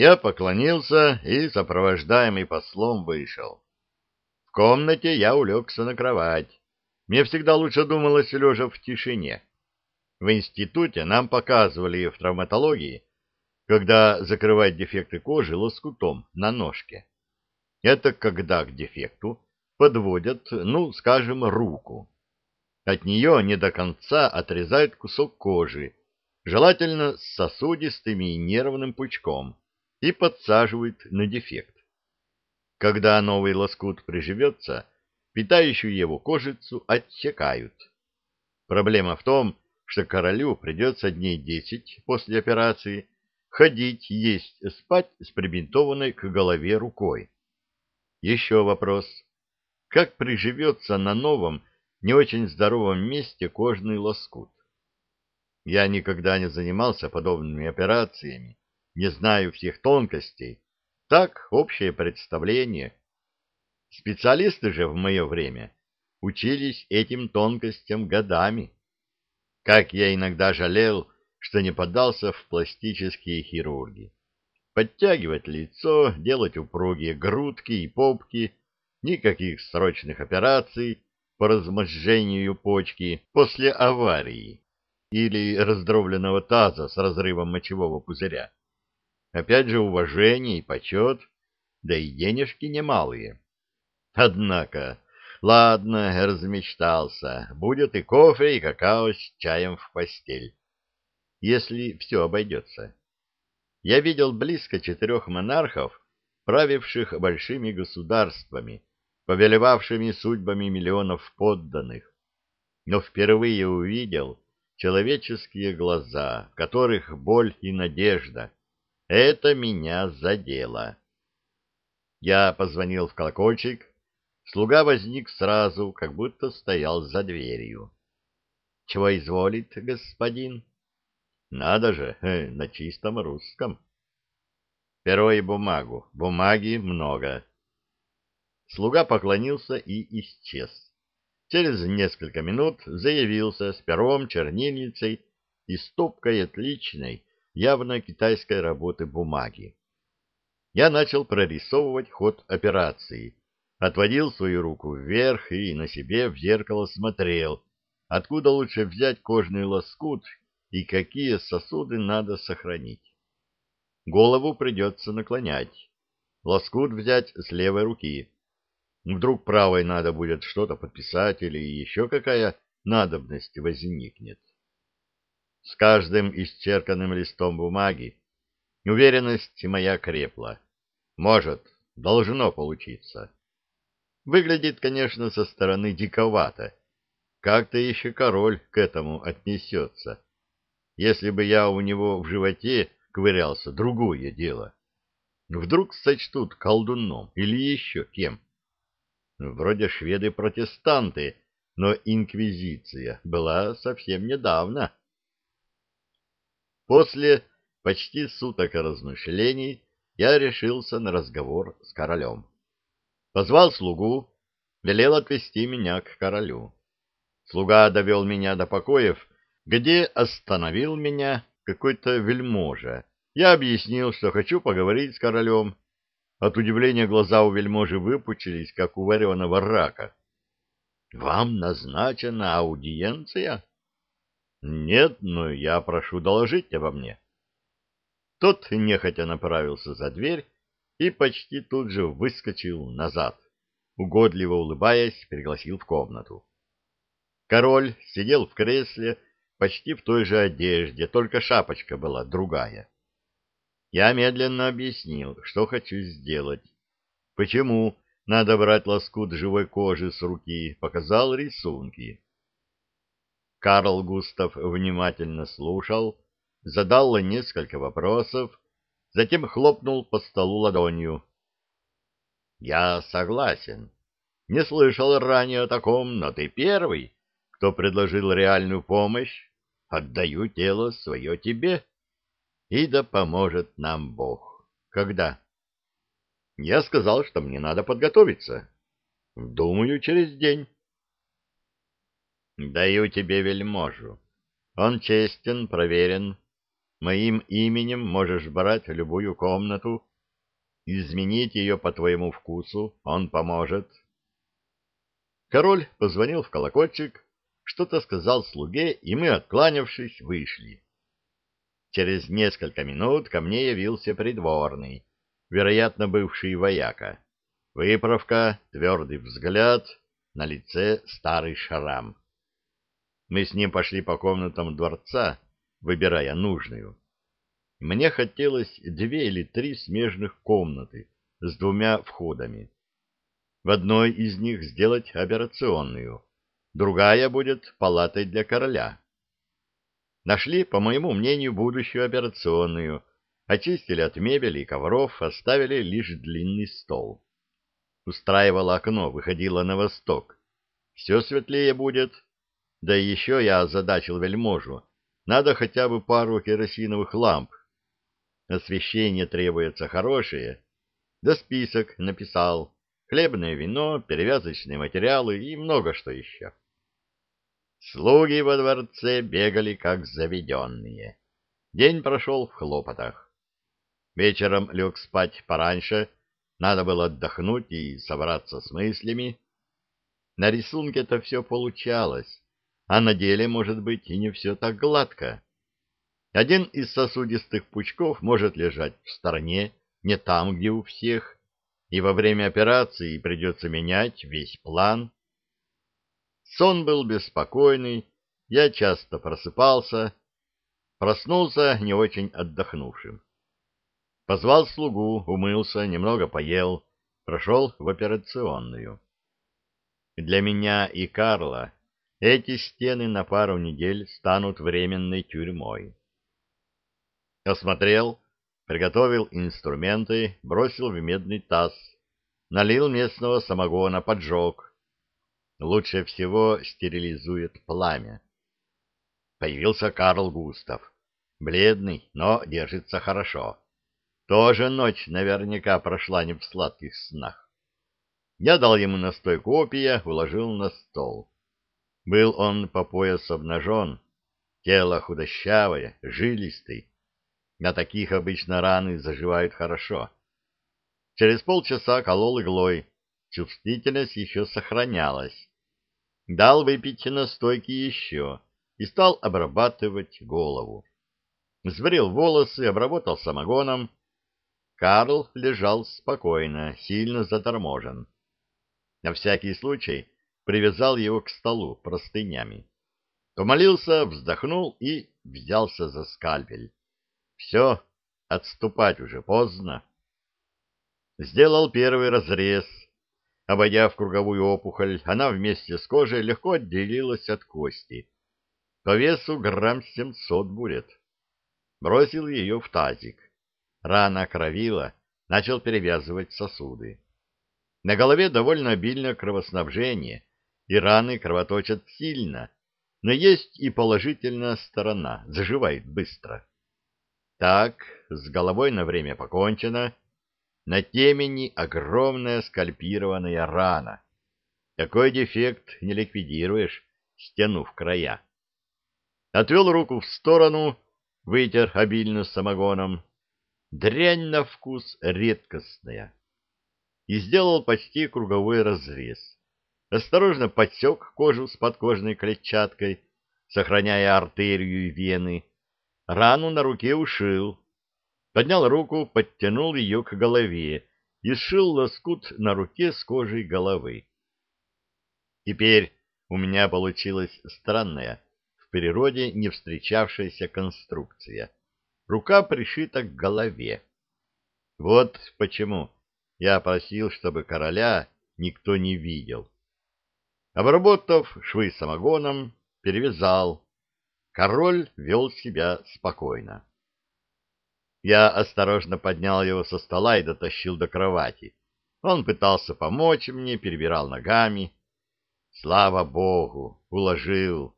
Я поклонился и, сопровождаемый послом, вышел. В комнате я улегся на кровать. Мне всегда лучше думалось лежа в тишине. В институте нам показывали в травматологии, когда закрывать дефекты кожи лоскутом на ножке. Это когда к дефекту подводят, ну, скажем, руку. От нее не до конца отрезают кусок кожи, желательно с сосудистым и нервным пучком, и подсаживают на дефект. Когда новый лоскут приживется, питающую его кожицу отсекают. Проблема в том, что королю придется дней десять после операции ходить, есть, спать с прибинтованной к голове рукой. Еще вопрос. Как приживется на новом, не очень здоровом месте кожный лоскут? Я никогда не занимался подобными операциями, не знаю всех тонкостей. Так, общее представление. Специалисты же в мое время учились этим тонкостям годами. Как я иногда жалел, что не поддался в пластические хирурги. Подтягивать лицо, делать упругие грудки и попки, никаких срочных операций по разможжению почки после аварии или раздробленного таза с разрывом мочевого пузыря. Опять же уважение и почет, да и денежки немалые. Однако, ладно, размечтался, будет и кофе, и какао с чаем в постель, если все обойдется. Я видел близко четырех монархов, правивших большими государствами, повелевавшими судьбами миллионов подданных, но впервые увидел человеческие глаза, в которых боль и надежда. Это меня задело. Я позвонил в колокольчик. Слуга возник сразу, как будто стоял за дверью. — Чего изволит, господин? — Надо же, э, на чистом русском. — Перо и бумагу. Бумаги много. Слуга поклонился и исчез. Через несколько минут заявился с пером, чернильницей и стопкой отличной, явно китайской работы бумаги. Я начал прорисовывать ход операции, отводил свою руку вверх и на себе в зеркало смотрел, откуда лучше взять кожный лоскут и какие сосуды надо сохранить. Голову придется наклонять, лоскут взять с левой руки, Вдруг правой надо будет что-то подписать или еще какая надобность возникнет. С каждым исчерканным листом бумаги уверенность моя крепла. Может, должно получиться. Выглядит, конечно, со стороны диковато. Как-то еще король к этому отнесется. Если бы я у него в животе ковырялся, другое дело. Вдруг сочтут колдуном или еще кем. Вроде шведы протестанты, но инквизиция была совсем недавно. После почти суток размышлений я решился на разговор с королем. Позвал слугу, велел отвезти меня к королю. Слуга довел меня до покоев, где остановил меня какой-то вельможа. Я объяснил, что хочу поговорить с королем, от удивления глаза у вельможи выпучились, как у вареного рака. — Вам назначена аудиенция? — Нет, но я прошу доложить обо мне. Тот нехотя направился за дверь и почти тут же выскочил назад. Угодливо улыбаясь, пригласил в комнату. Король сидел в кресле почти в той же одежде, только шапочка была другая. Я медленно объяснил, что хочу сделать. Почему надо брать лоскут живой кожи с руки, показал рисунки. Карл Густав внимательно слушал, задал несколько вопросов, затем хлопнул по столу ладонью. «Я согласен. Не слышал ранее о таком, но ты первый, кто предложил реальную помощь. Отдаю тело свое тебе» и да поможет нам Бог. Когда? Я сказал, что мне надо подготовиться. Думаю, через день. Даю тебе вельможу. Он честен, проверен. Моим именем можешь брать любую комнату. Изменить ее по твоему вкусу он поможет. Король позвонил в колокольчик, что-то сказал слуге, и мы, откланявшись, вышли. Через несколько минут ко мне явился придворный, вероятно, бывший вояка. Выправка, твердый взгляд, на лице старый шрам. Мы с ним пошли по комнатам дворца, выбирая нужную. Мне хотелось две или три смежных комнаты с двумя входами. В одной из них сделать операционную, другая будет палатой для короля. Нашли, по моему мнению, будущую операционную, очистили от мебели и ковров, оставили лишь длинный стол. Устраивало окно, выходило на восток. Все светлее будет. Да еще я озадачил вельможу. Надо хотя бы пару керосиновых ламп. Освещение требуется хорошее. Да список написал. Хлебное вино, перевязочные материалы и много что еще. Слуги во дворце бегали как заведенные. День прошел в хлопотах. Вечером лег спать пораньше, надо было отдохнуть и собраться с мыслями. На рисунке это все получалось, а на деле, может быть, и не все так гладко. Один из сосудистых пучков может лежать в стороне, не там, где у всех, и во время операции придется менять весь план. Сон был беспокойный, я часто просыпался, проснулся не очень отдохнувшим. Позвал слугу, умылся, немного поел, прошел в операционную. Для меня и Карла эти стены на пару недель станут временной тюрьмой. Осмотрел, приготовил инструменты, бросил в медный таз, налил местного самогона, поджег. Лучше всего стерилизует пламя. Появился Карл Густав. Бледный, но держится хорошо. Тоже ночь наверняка прошла не в сладких снах. Я дал ему настой копия, уложил на стол. Был он по пояс обнажен, тело худощавое, жилистый. На таких обычно раны заживают хорошо. Через полчаса колол иглой, чувствительность еще сохранялась. Дал выпить настойки еще и стал обрабатывать голову. Сбрил волосы, обработал самогоном, Карл лежал спокойно, сильно заторможен. На всякий случай привязал его к столу простынями. Помолился, вздохнул и взялся за скальпель. Все, отступать уже поздно. Сделал первый разрез. Обойдя в круговую опухоль, она вместе с кожей легко отделилась от кости. По весу грамм семьсот будет. Бросил ее в тазик. Рана кровила, начал перевязывать сосуды. На голове довольно обильное кровоснабжение, и раны кровоточат сильно, но есть и положительная сторона, заживает быстро. Так, с головой на время покончено, на темени огромная скальпированная рана. Такой дефект не ликвидируешь, стянув края. Отвел руку в сторону, вытер обильно самогоном, дрянь на вкус редкостная, и сделал почти круговой разрез. Осторожно подсек кожу с подкожной клетчаткой, сохраняя артерию и вены, рану на руке ушил, поднял руку, подтянул ее к голове и сшил лоскут на руке с кожей головы. Теперь у меня получилась странная, в природе не встречавшаяся конструкция — Рука пришита к голове. Вот почему я просил, чтобы короля никто не видел. Обработав швы самогоном, перевязал. Король вел себя спокойно. Я осторожно поднял его со стола и дотащил до кровати. Он пытался помочь мне, перебирал ногами. Слава богу, уложил.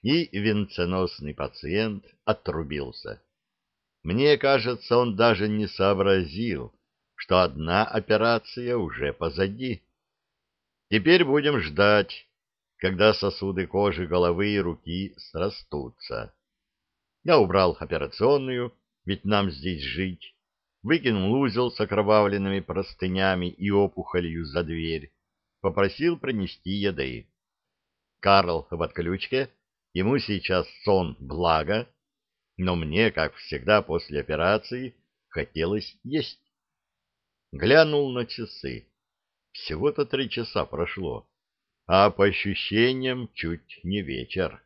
И венценосный пациент отрубился. Мне кажется, он даже не сообразил, что одна операция уже позади. Теперь будем ждать, когда сосуды кожи головы и руки срастутся. Я убрал операционную, ведь нам здесь жить, выкинул узел с окровавленными простынями и опухолью за дверь, попросил принести еды. Карл в отключке, ему сейчас сон благо, но мне, как всегда после операции, хотелось есть. Глянул на часы. Всего-то три часа прошло, а по ощущениям чуть не вечер.